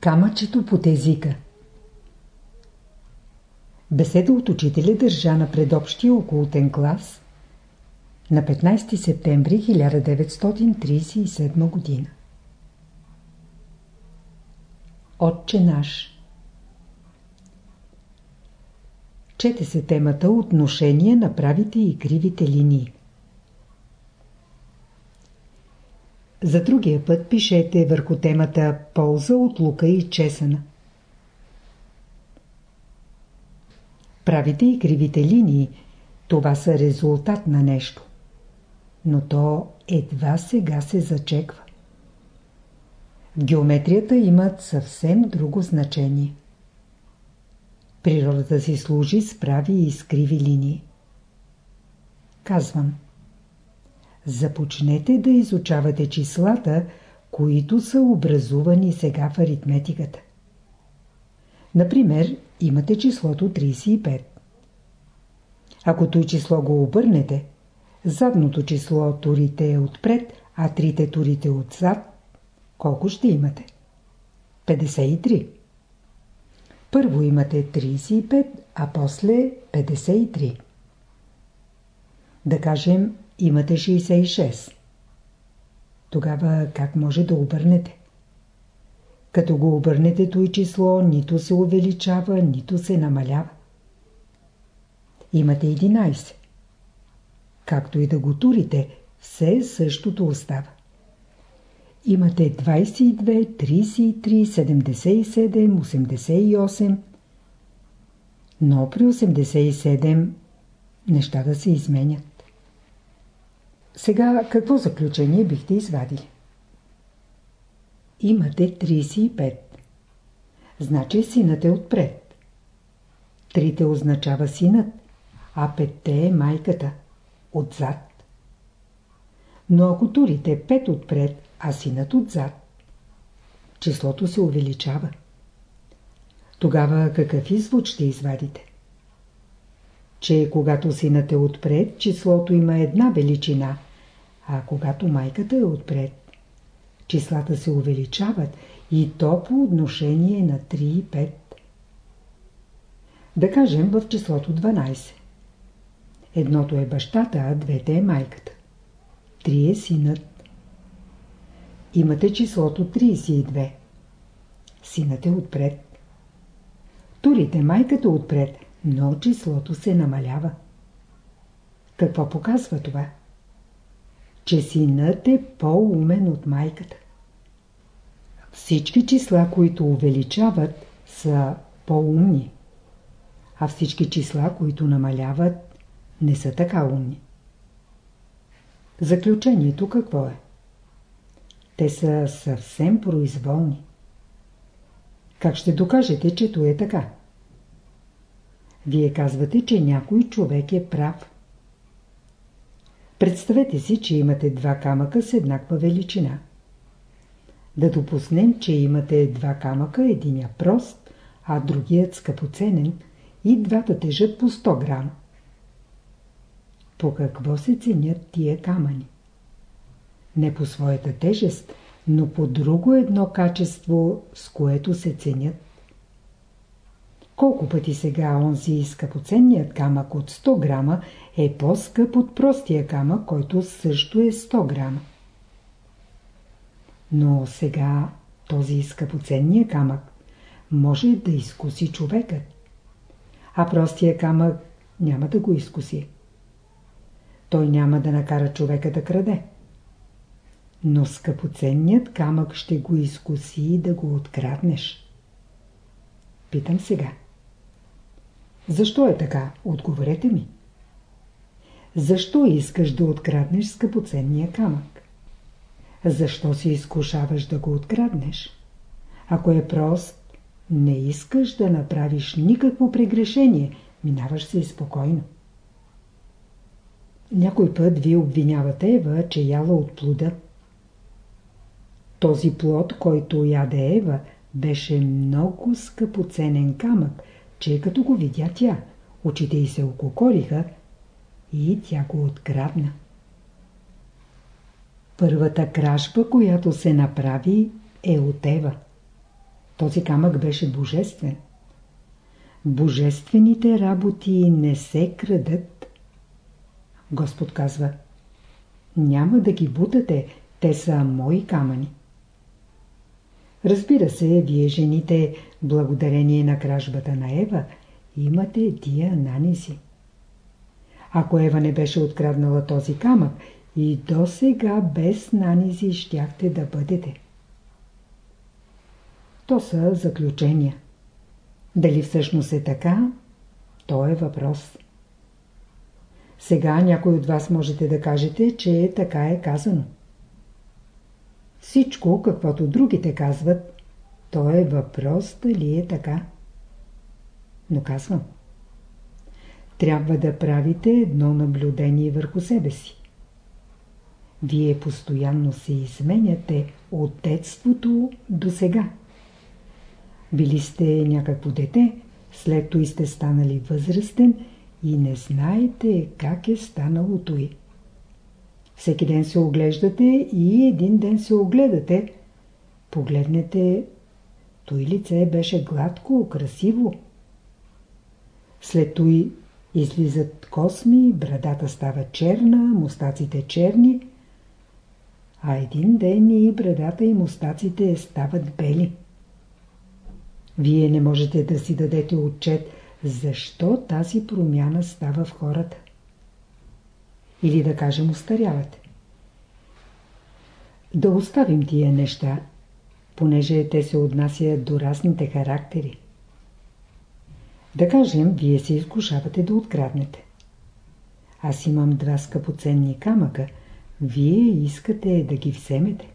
Камъчето под езика Беседа от учителя държа на предобщия околотен клас на 15 септември 1937 година. Отче наш Чете се темата Отношение на правите и кривите линии. За другия път пишете върху темата Полза от лука и чесъна. Правите и кривите линии – това са резултат на нещо. Но то едва сега се зачеква. В геометрията имат съвсем друго значение. Природата си служи с прави и скриви линии. Казвам – започнете да изучавате числата, които са образувани сега в аритметиката. Например, имате числото 35. Ако той число го обърнете, задното число турите е отпред, а трите турите отзад, колко ще имате? 53. Първо имате 35, а после 53. Да кажем, имате 66. Тогава как може да обърнете? Като го обърнете той число, нито се увеличава, нито се намалява. Имате 11. Както и да го турите, все същото остава. Имате 22, 33, 77, 88. Но при 87 нещата се изменят. Сега какво заключение бихте извадили? Имате 35. Значи синът е отпред. Трите означава синът, а петте е майката. Отзад. Но ако турите 5 отпред, а синът отзад, числото се увеличава. Тогава какъв извод ще извадите? Че когато синът е отпред, числото има една величина – а когато майката е отпред, числата се увеличават и то по отношение на 3 и 5. Да кажем в числото 12. Едното е бащата, а двете е майката. 3 е синът. Имате числото 32. Синът е отпред. Турите майката отпред, но числото се намалява. Какво показва това? Че синът е по-умен от майката. Всички числа, които увеличават, са по-умни, а всички числа, които намаляват, не са така умни. Заключението какво е? Те са съвсем произволни. Как ще докажете, че то е така? Вие казвате, че някой човек е прав. Представете си, че имате два камъка с еднаква величина. Да допуснем, че имате два камъка, единия прост, а другият скъпоценен и двата тежат по 100 грама. По какво се ценят тия камъни? Не по своята тежест, но по друго едно качество, с което се ценят. Колко пъти сега онзи скъпоценният камък от 100 грама е по-скъп от простия камък, който също е 100 грама. Но сега този скъпоценния камък може да изкуси човекът, а простия камък няма да го изкуси. Той няма да накара човека да краде. Но скъпоценният камък ще го изкуси и да го откраднеш. Питам сега. Защо е така? Отговорете ми. Защо искаш да откраднеш скъпоценния камък? Защо се изкушаваш да го откраднеш? Ако е прост, не искаш да направиш никакво прегрешение, минаваш се спокойно. Някой път ви обвинявате Ева, че яла от плода. Този плод, който яде Ева, беше много скъпоценен камък, че като го видя тя, очите й се ококориха и тя го открадна. Първата кражба, която се направи, е от Ева. Този камък беше божествен. Божествените работи не се крадат. Господ казва, няма да ги бутате, те са мои камъни. Разбира се, вие жените, благодарение на кражбата на Ева, имате тия нанизи. Ако Ева не беше откраднала този камък, и до сега без нанизи щяхте да бъдете. То са заключения. Дали всъщност е така, то е въпрос. Сега някой от вас можете да кажете, че така е казано. Всичко, каквото другите казват, то е въпрос дали е така. Но казвам. Трябва да правите едно наблюдение върху себе си. Вие постоянно се изменяте от детството до сега. Били сте някакво дете, след това сте станали възрастен и не знаете как е станало той. Всеки ден се оглеждате и един ден се огледате. Погледнете, той лице беше гладко, красиво. След той излизат косми, брадата става черна, мустаците черни, а един ден и брадата и мустаците стават бели. Вие не можете да си дадете отчет, защо тази промяна става в хората. Или да кажем устарявате. Да оставим тия неща, понеже те се отнасят до разните характери. Да кажем, вие се изкушавате да откраднете. Аз имам два скъпоценни камъка, вие искате да ги вземете.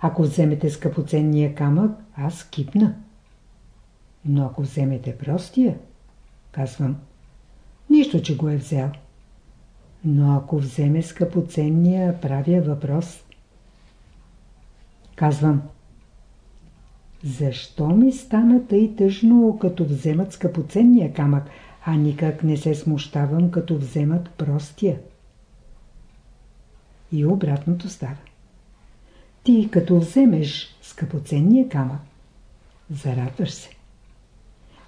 Ако вземете скъпоценния камък, аз кипна. Но ако вземете простия, казвам, нищо, че го е взел. Но ако вземе скъпоценния, правя въпрос. Казвам, защо ми стана тъй тъжно, като вземат скъпоценния камък, а никак не се смущавам, като вземат простия? И обратното става. Ти като вземеш скъпоценния камък, зарадваш се.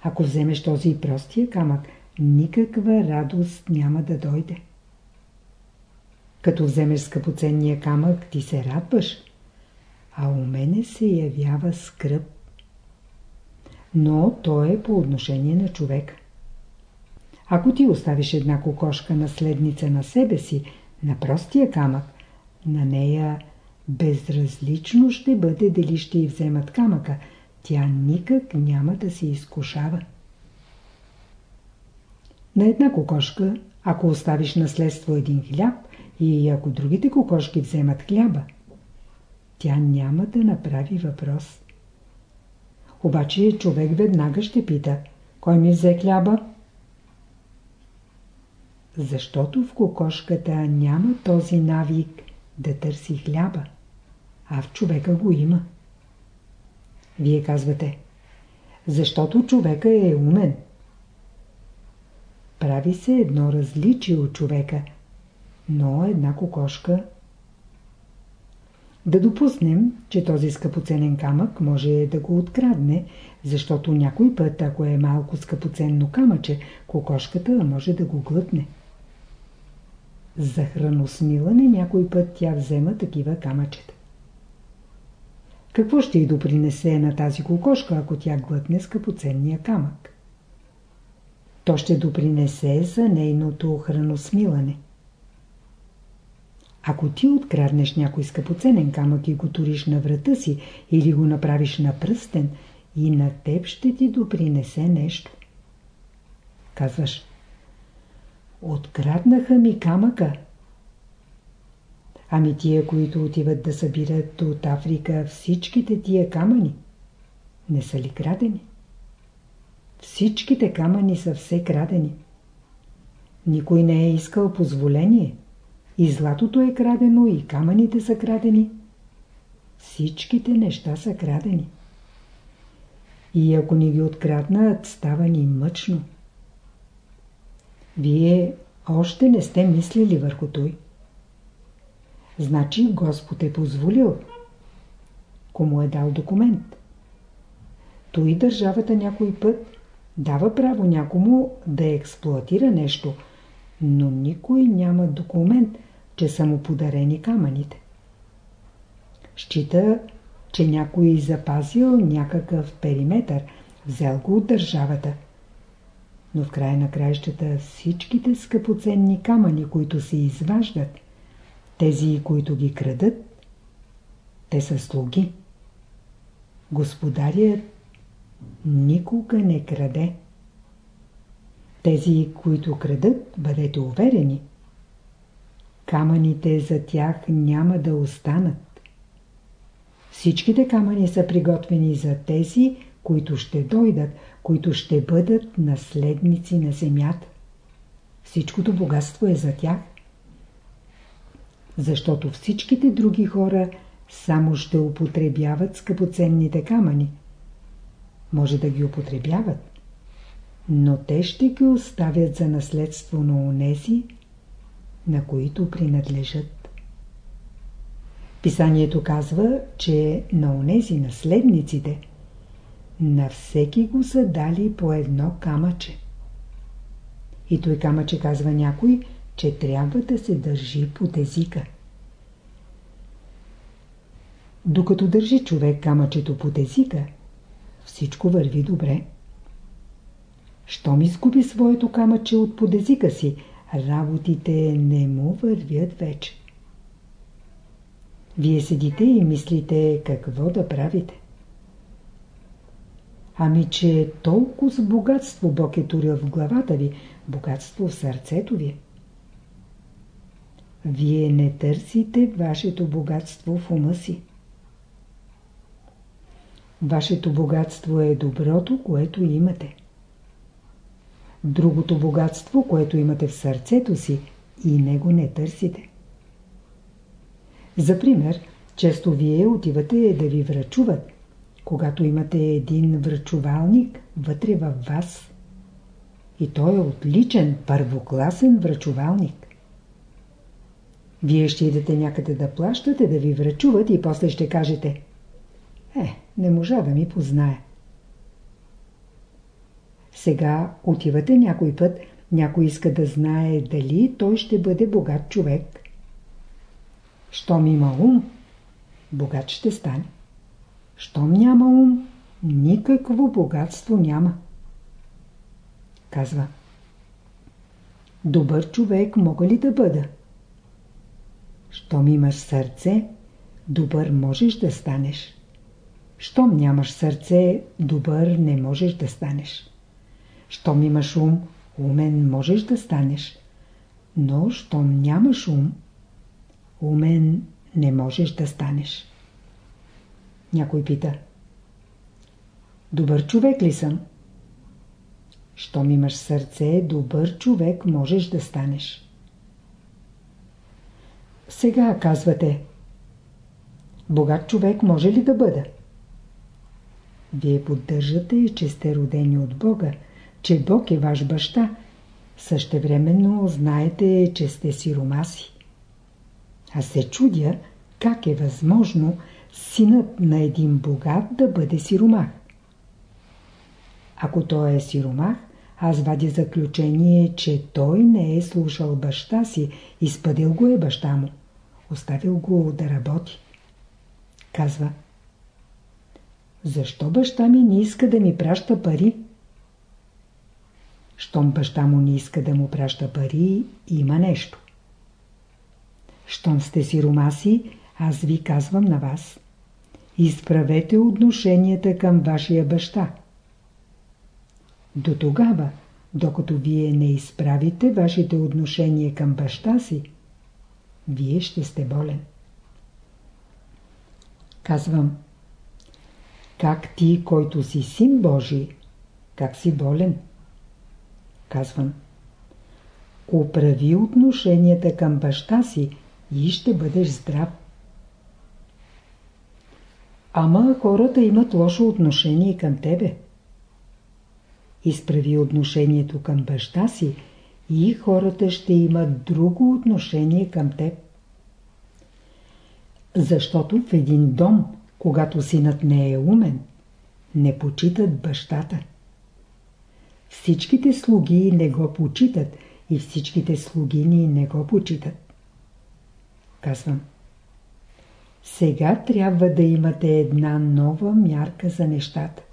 Ако вземеш този простия камък, никаква радост няма да дойде. Като вземеш скъпоценния камък, ти се радваш, а у мене се явява скръп. Но то е по отношение на човека. Ако ти оставиш една кокошка наследница на себе си, на простия камък, на нея безразлично ще бъде дали ще й вземат камъка, тя никак няма да се изкушава. На една кокошка, ако оставиш наследство един хляб и ако другите кокошки вземат хляба, тя няма да направи въпрос. Обаче човек веднага ще пита, кой ми взе хляба? Защото в кокошката няма този навик да търси хляба, а в човека го има. Вие казвате, защото човека е умен. Прави се едно различие от човека, но една кокошка. Да допуснем, че този скъпоценен камък може да го открадне, защото някой път, ако е малко скъпоценно камъче, кокошката може да го глътне. За храносмилане някой път тя взема такива камъчета. Какво ще й допринесе на тази кокошка, ако тя глътне скъпоценния камък? То ще допринесе за нейното храносмилане. Ако ти откраднеш някой скъпоценен камък и го туриш на врата си или го направиш на пръстен, и на теб ще ти допринесе нещо. Казваш, откраднаха ми камъка. Ами тия, които отиват да събират от Африка всичките тия камъни, не са ли крадени? Всичките камъни са все крадени. Никой не е искал позволение. И златото е крадено, и камъните са крадени. Всичките неща са крадени. И ако ни ги откраднат, става ни мъчно. Вие още не сте мислили върху той. Значи Господ е позволил. Кому е дал документ? Той държавата някой път дава право някому да експлуатира нещо, но никой няма документ, че са му подарени камъните. Счита, че някой запазил някакъв периметър, взел го от държавата. Но в края на краищата всичките скъпоценни камъни, които се изваждат, тези, които ги крадат, те са слуги. Господарят никога не краде. Тези, които крадат, бъдете уверени, камъните за тях няма да останат. Всичките камъни са приготвени за тези, които ще дойдат, които ще бъдат наследници на земята. Всичкото богатство е за тях. Защото всичките други хора само ще употребяват скъпоценните камъни. Може да ги употребяват, но те ще ги оставят за наследство на онези, на които принадлежат. Писанието казва, че на онези наследниците на всеки го са дали по едно камъче. И той камъче казва някой, че трябва да се държи под езика. Докато държи човек камъчето под езика, всичко върви добре. Щом изгуби своето камъче от под езика си, работите не му вървят вече. Вие седите и мислите какво да правите. Ами, че толкова с богатство Бог е турил в главата ви, богатство в сърцето ви. Вие не търсите вашето богатство в ума си. Вашето богатство е доброто, което имате. Другото богатство, което имате в сърцето си, и него не търсите. За пример, често вие отивате да ви врачуват, когато имате един врачувалник вътре във вас. И той е отличен, първокласен врачувалник. Вие ще идете някъде да плащате, да ви врачуват и после ще кажете Е, не можа да ми познае. Сега отивате някой път, някой иска да знае дали той ще бъде богат човек. Щом има ум, богат ще стане. Щом няма ум, никакво богатство няма. Казва. Добър човек мога ли да бъда? Щом имаш сърце, добър можеш да станеш. Щом нямаш сърце, добър не можеш да станеш. Щом имаш ум, умен можеш да станеш. Но, щом нямаш ум, умен не можеш да станеш. Някой пита. Добър човек ли съм? Щом имаш сърце, добър човек можеш да станеш. Сега казвате. Богат човек може ли да бъда? Вие поддържате, че сте родени от Бога, че Бог е ваш баща. Същевременно знаете, че сте сиромаси. А се чудя, как е възможно синът на един богат да бъде сиромах. Ако той е сиромах, аз вадя заключение, че той не е слушал баща си, изпъдил го е баща му. Оставил го да работи. Казва, защо баща ми не иска да ми праща пари? Щом баща му не иска да му праща пари, има нещо. Щом сте сиромаси, аз ви казвам на вас. Изправете отношенията към вашия баща. До тогава, докато вие не изправите вашите отношения към баща си, вие ще сте болен. Казвам, как ти, който си син Божий, как си болен? Казвам, управи отношенията към баща си и ще бъдеш здрав. Ама хората имат лошо отношение към тебе. Изправи отношението към баща си и хората ще имат друго отношение към теб. Защото в един дом, когато синът не е умен, не почитат бащата. Всичките слуги не го почитат и всичките слугини не го почитат. Казвам. Сега трябва да имате една нова мярка за нещата.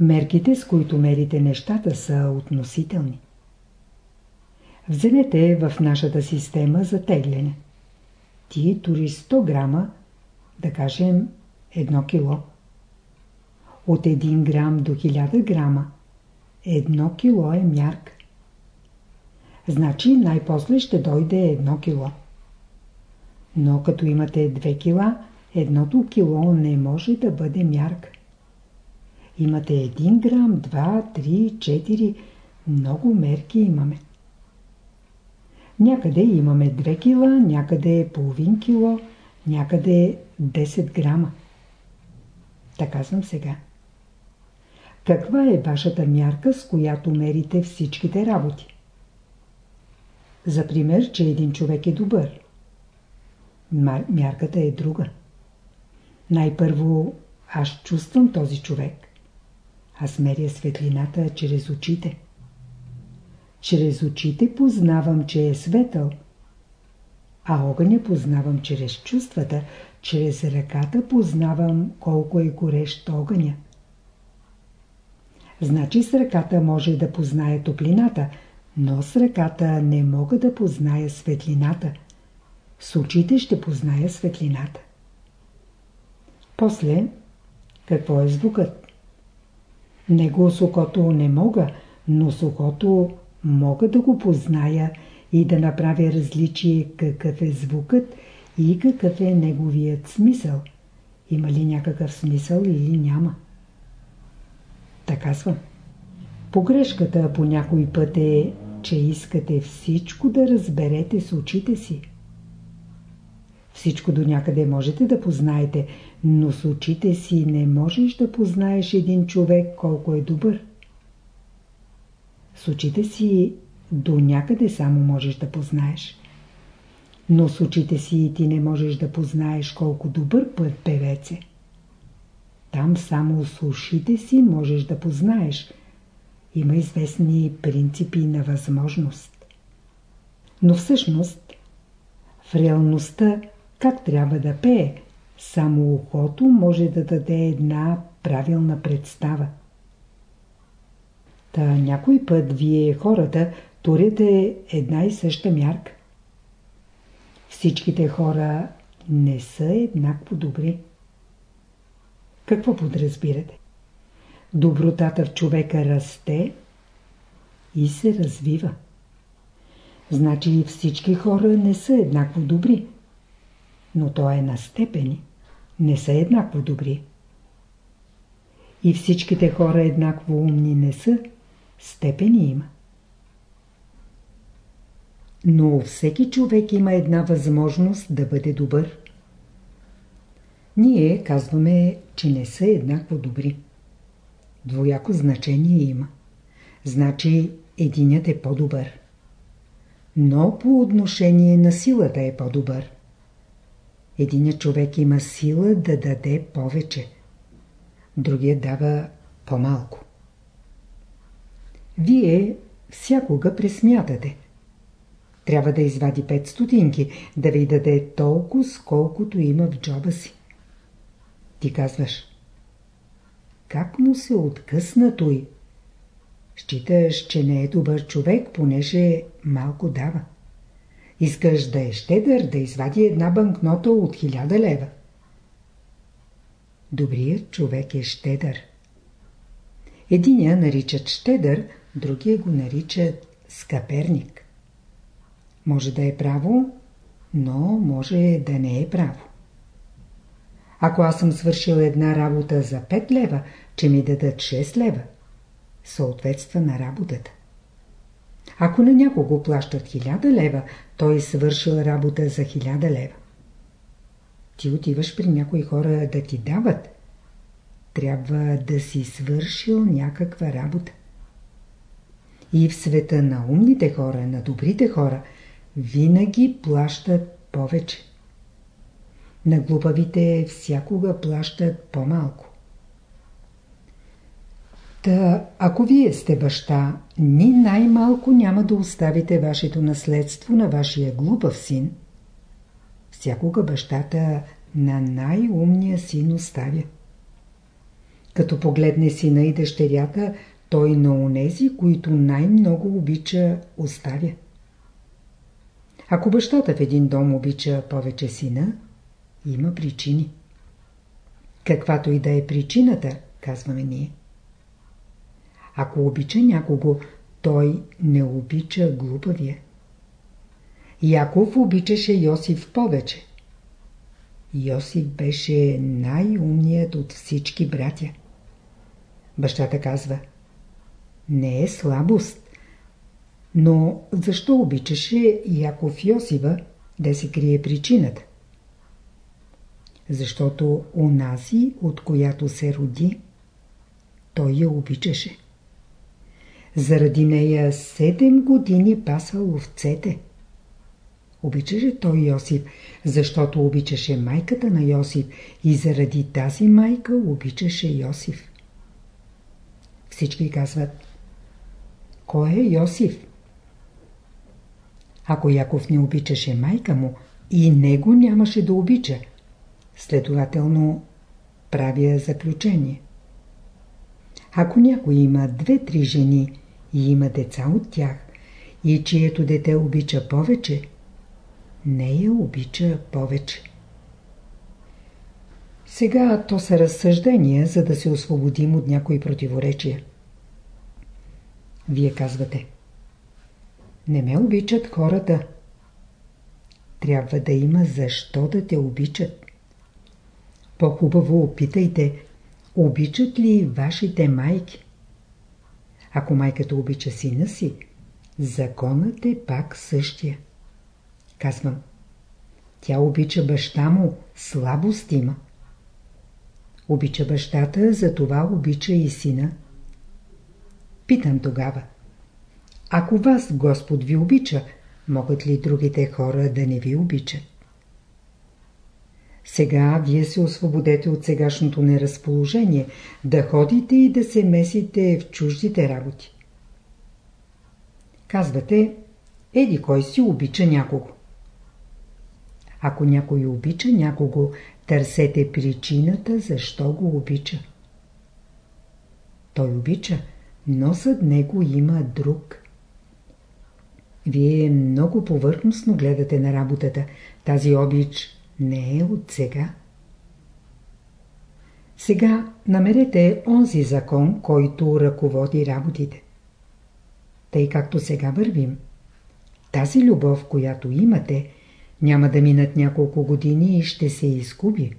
Мерките, с които мерите нещата, са относителни. Вземете в нашата система за тегляне. Ти тури 100 грама, да кажем 1 кило. От 1 грам до 1000 грама 1 кило е мярка. Значи най-после ще дойде 1 кило. Но като имате 2 кила, едното кило не може да бъде мярка. Имате 1 грам, 2, 3, 4, много мерки имаме. Някъде имаме 2 кила, някъде половин кило, някъде 10 грама. Така съм сега. Каква е вашата мярка, с която мерите всичките работи? За пример, че един човек е добър. Мярката е друга. Най-първо аз чувствам този човек. Аз меря светлината чрез очите. Чрез очите познавам, че е светъл, а огъня познавам чрез чувствата, чрез ръката познавам колко е горещ огъня. Значи с ръката може да познае топлината, но с ръката не мога да позная светлината. С очите ще позная светлината. После, какво е звукът? Него с не мога, но с мога да го позная и да направя различие какъв е звукът и какъв е неговият смисъл. Има ли някакъв смисъл или няма? Съм. Погрешката по някой път е, че искате всичко да разберете с очите си. Всичко до някъде можете да познаете, но с очите си не можеш да познаеш един човек колко е добър. С очите си до някъде само можеш да познаеш. Но с очите си ти не можеш да познаеш колко добър път певец е. Там само с ушите си можеш да познаеш. Има известни принципи на възможност. Но всъщност, в реалността, как трябва да пее, само ухото може да даде една правилна представа. Та някой път вие хората турите една и съща мярка. Всичките хора не са еднакво добри. Какво подразбирате? Добротата в човека расте и се развива. Значи всички хора не са еднакво добри. Но то е на степени. Не са еднакво добри. И всичките хора еднакво умни не са. Степени има. Но всеки човек има една възможност да бъде добър. Ние казваме, че не са еднакво добри. Двояко значение има. Значи единят е по-добър. Но по отношение на силата е по-добър. Единият човек има сила да даде повече. Другият дава по-малко. Вие всякога пресмятате. Трябва да извади 5 стотинки, да ви даде толкова, сколкото има в джоба си. Ти казваш, как му се откъсна той? Считаш, че не е добър човек, понеже малко дава. Искаш да е щедър, да извади една банкнота от хиляда лева. Добрият човек е щедър. Единия наричат щедър, другия го наричат скъперник. Може да е право, но може да не е право. Ако аз съм свършил една работа за 5 лева, че ми дадат 6 лева, съответства на работата. Ако на някого плащат 1000 лева, той е свършил работа за 1000 лева. Ти отиваш при някои хора да ти дават. Трябва да си свършил някаква работа. И в света на умните хора, на добрите хора, винаги плащат повече. На глупавите всякога плащат по-малко. Та, ако вие сте баща, ни най-малко няма да оставите вашето наследство на вашия глупав син. Всякога бащата на най-умния син оставя. Като погледне сина и дъщерята, той на онези, които най-много обича, оставя. Ако бащата в един дом обича повече сина, има причини. Каквато и да е причината, казваме ние. Ако обича някого, той не обича глупавия. Яков обичаше Йосиф повече. Йосиф беше най-умният от всички братя. Бащата казва, не е слабост. Но защо обичаше Яков Йосива, да се крие причината? Защото унази, от която се роди, той я обичаше. Заради нея седем години пасал овцете. Обичаше той Йосиф, защото обичаше майката на Йосиф и заради тази майка обичаше Йосиф. Всички казват, кой е Йосиф? Ако Яков не обичаше майка му, и него нямаше да обича. Следователно, правя заключение. Ако някой има две-три жени и има деца от тях, и чието дете обича повече, не я обича повече. Сега то са разсъждения, за да се освободим от някои противоречия. Вие казвате Не ме обичат хората. Трябва да има защо да те обичат. По-хубаво опитайте, обичат ли вашите майки? Ако майката обича сина си, законът е пак същия. Казвам, тя обича баща му, слабост има. Обича бащата, затова обича и сина. Питам тогава, ако вас Господ ви обича, могат ли другите хора да не ви обичат? Сега вие се освободете от сегашното неразположение, да ходите и да се месите в чуждите работи. Казвате, еди кой си обича някого. Ако някой обича някого, търсете причината, защо го обича. Той обича, но зад него има друг. Вие много повърхностно гледате на работата. Тази обич не е от сега. Сега намерете онзи закон, който ръководи работите. Тъй както сега вървим. Тази любов, която имате, няма да минат няколко години и ще се изгуби.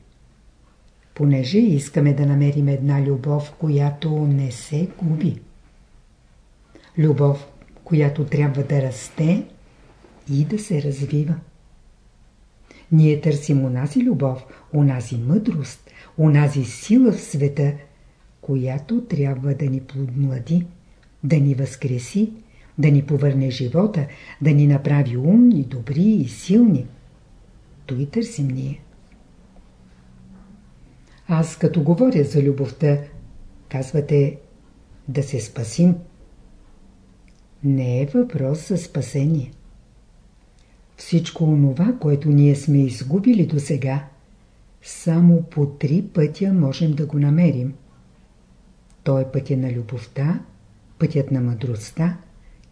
Понеже искаме да намерим една любов, която не се губи. Любов, която трябва да расте и да се развива. Ние търсим унази любов, унази мъдрост, унази сила в света, която трябва да ни подмлади, да ни възкреси, да ни повърне живота, да ни направи умни, добри и силни. Той търсим ние. Аз като говоря за любовта, казвате да се спасим. Не е въпрос за спасение. Всичко онова, което ние сме изгубили до сега, само по три пътя можем да го намерим. Той е пътя на любовта, пътят на мъдростта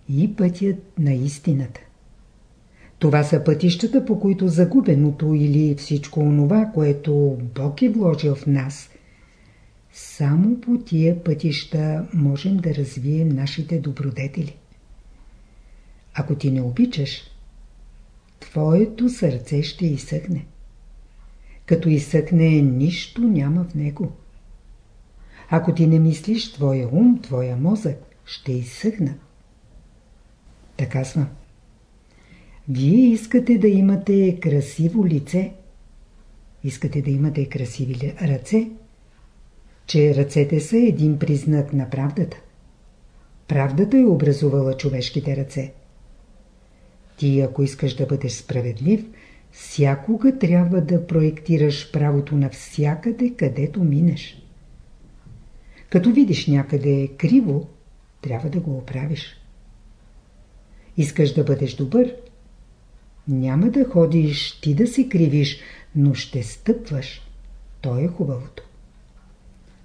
и пътят на истината. Това са пътищата, по които загубеното или всичко онова, което Бог е вложил в нас. Само по тия пътища можем да развием нашите добродетели. Ако ти не обичаш, твоето сърце ще изсъхне. Като изсъхне, нищо няма в него. Ако ти не мислиш, твоя ум, твоя мозък ще изсъхна. Така съм. Вие искате да имате красиво лице. Искате да имате красиви ръце. Че ръцете са един признак на правдата. Правдата е образувала човешките ръце. Ти, ако искаш да бъдеш справедлив, всякога трябва да проектираш правото навсякъде, където минеш. Като видиш някъде криво, трябва да го оправиш. Искаш да бъдеш добър? Няма да ходиш ти да се кривиш, но ще стъпваш. То е хубавото.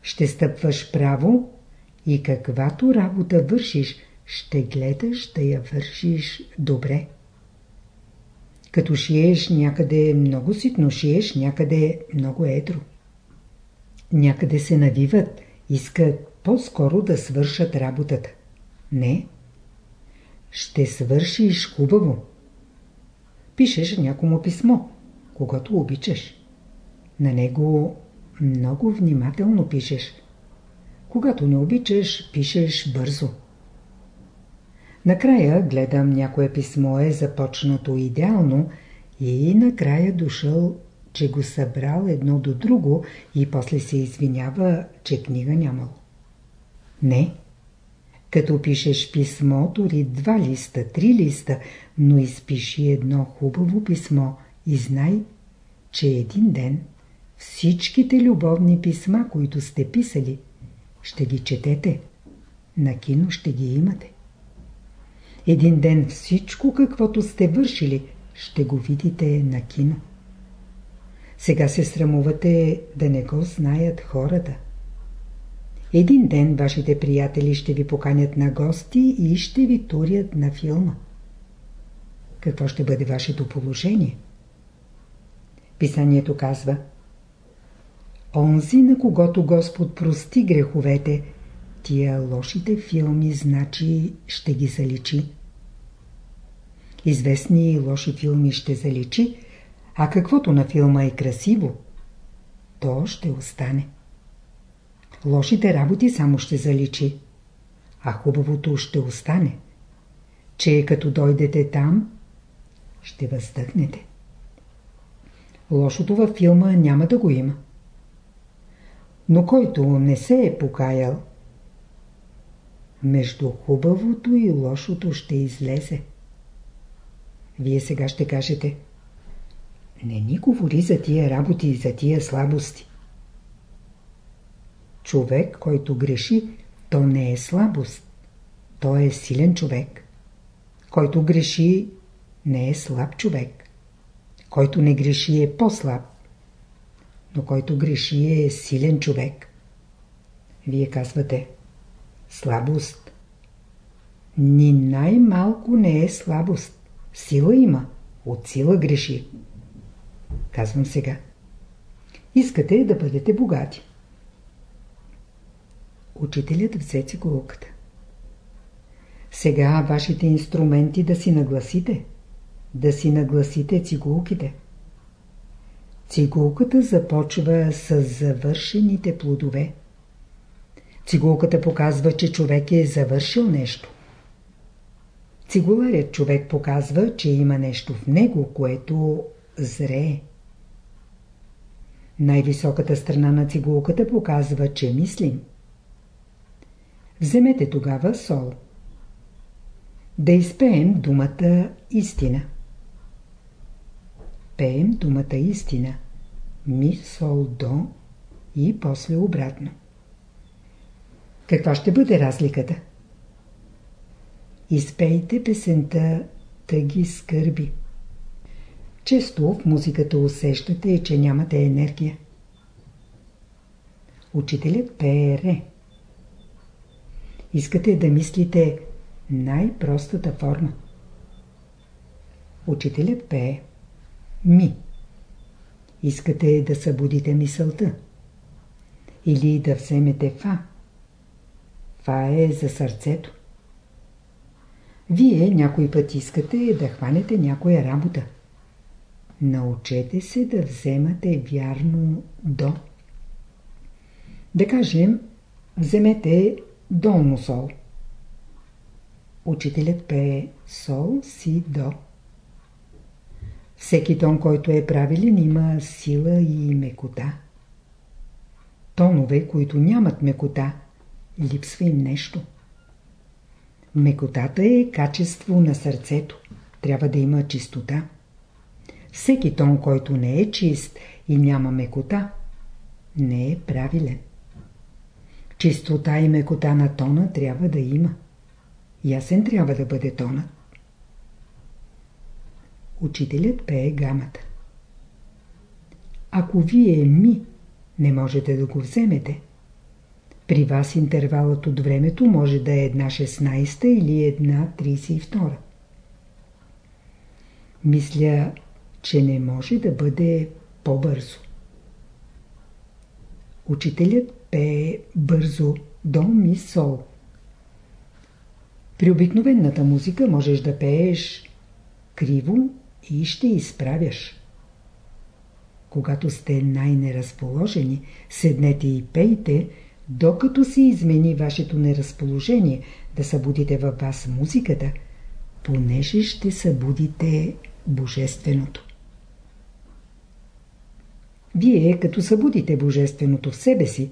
Ще стъпваш право и каквато работа вършиш, ще гледаш да я вършиш добре. Като шиеш някъде много ситно шиеш, някъде много едро. Някъде се навиват, искат по-скоро да свършат работата. Не. Ще свършиш хубаво. Пишеш някому писмо, когато обичаш. На него много внимателно пишеш. Когато не обичаш, пишеш бързо. Накрая гледам някое писмо е започнато идеално и накрая дошъл, че го събрал едно до друго и после се извинява, че книга нямало. Не. Като пишеш писмо, дори два листа, три листа, но изпиши едно хубаво писмо и знай, че един ден всичките любовни писма, които сте писали, ще ги четете, на кино ще ги имате. Един ден всичко, каквото сте вършили, ще го видите на кино. Сега се срамувате да не го знаят хората. Един ден вашите приятели ще ви поканят на гости и ще ви турят на филма. Какво ще бъде вашето положение? Писанието казва Онзи, на когото Господ прости греховете, тия лошите филми, значи ще ги заличи. Известни и лоши филми ще заличи, а каквото на филма е красиво, то ще остане. Лошите работи само ще заличи, а хубавото ще остане, че като дойдете там, ще въздъхнете. Лошото във филма няма да го има. Но който не се е покаял, между хубавото и лошото ще излезе. Вие сега ще кажете Не ни говори за тия работи и за тия слабости. Човек, който греши, то не е слабост. Той е силен човек. Който греши, не е слаб човек. Който не греши е по-слаб. Но който греши е силен човек. Вие казвате слабост. Ни най-малко не е слабост. Сила има. От сила греши. Казвам сега. Искате да бъдете богати. Учителят взе цигулката. Сега вашите инструменти да си нагласите. Да си нагласите цигулките. Цигулката започва с завършените плодове. Цигулката показва, че човек е завършил нещо. Цигуларят човек показва, че има нещо в него, което зрее. Най-високата страна на цигулката показва, че мислим. Вземете тогава сол. Да изпеем думата истина. Пеем думата истина. Ми, сол, до и после обратно. Каква ще бъде разликата? Изпейте песента Тъги скърби. Често в музиката усещате, че нямате енергия. Учителят пее ре. Искате да мислите най-простата форма. Учителят пее ми. Искате да събудите мисълта. Или да вземете фа. Фа е за сърцето. Вие някой път искате да хванете някоя работа. Научете се да вземате вярно до. Да кажем, вземете долно сол. Учителят пее сол, си, до. Всеки тон, който е правилен, има сила и мекота. Тонове, които нямат мекота, липсва им нещо. Мекотата е качество на сърцето. Трябва да има чистота. Всеки тон, който не е чист и няма мекота, не е правилен. Чистота и мекота на тона трябва да има. Ясен трябва да бъде тона. Учителят пее гамата. Ако вие ми не можете да го вземете, при вас интервалът от времето може да е една 16 или една 32. Мисля, че не може да бъде по-бързо. Учителят пее бързо до ми сол. При обикновената музика можеш да пееш криво и ще изправяш. Когато сте най-неразположени, седнете и пейте, докато се измени вашето неразположение да събудите във вас музиката, понеже ще събудите Божественото. Вие, като събудите Божественото в себе си,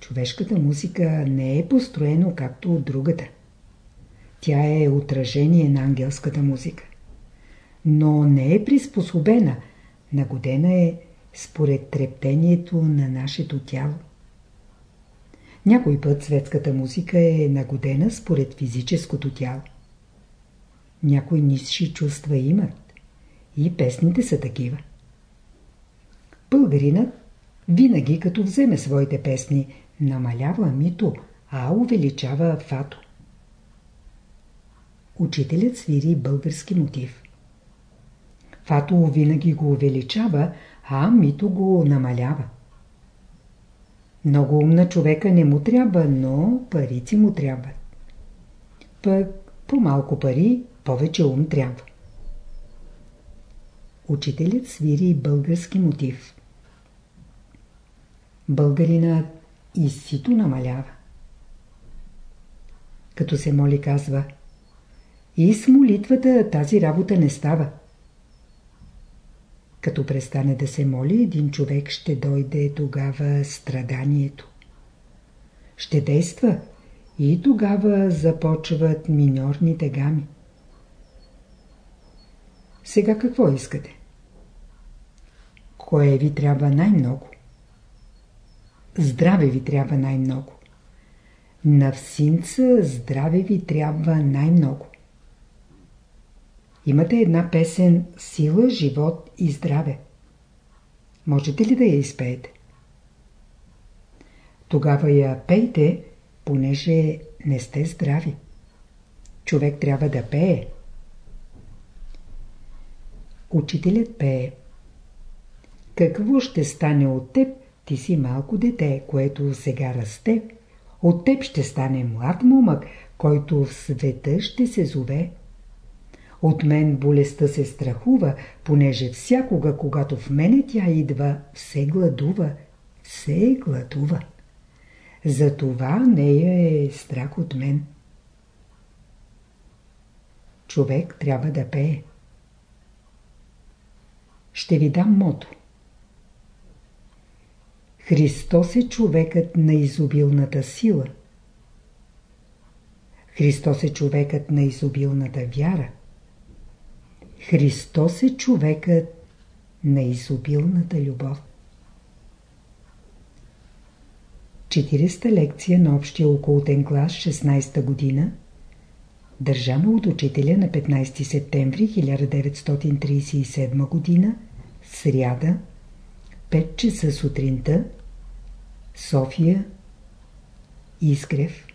човешката музика не е построено както от другата. Тя е отражение на ангелската музика. Но не е приспособена, нагодена е според трептението на нашето тяло. Някой път светската музика е нагодена според физическото тяло. Някои нисши чувства имат. И песните са такива. Българинът винаги като вземе своите песни намалява мито, а увеличава фато. Учителят свири български мотив. Фато винаги го увеличава, а мито го намалява. Много умна човека не му трябва, но парици му трябват. Пък по-малко пари, повече ум трябва. Учителят свири български мотив. Българина и сито намалява. Като се моли казва И с молитвата тази работа не става. Като престане да се моли, един човек ще дойде тогава страданието. Ще действа и тогава започват минорните гами. Сега какво искате? Кое ви трябва най-много? Здраве ви трябва най-много. На всинца здраве ви трябва най-много. Имате една песен «Сила, живот и здраве». Можете ли да я изпеете? Тогава я пейте, понеже не сте здрави. Човек трябва да пее. Учителят пее. Какво ще стане от теб? Ти си малко дете, което сега расте. От теб ще стане млад момък, който в света ще се зове. От мен болестта се страхува, понеже всякога, когато в мене тя идва, все гладува, все гладува. Затова нея е страх от мен. Човек трябва да пее. Ще ви дам мото. Христос е човекът на изобилната сила. Христос е човекът на изобилната вяра. Христос е човекът на изобилната любов. 40-та лекция на общия околотен клас 16-та година държана от учителя на 15 септември 1937 година сряда 5 часа сутринта София Изгрев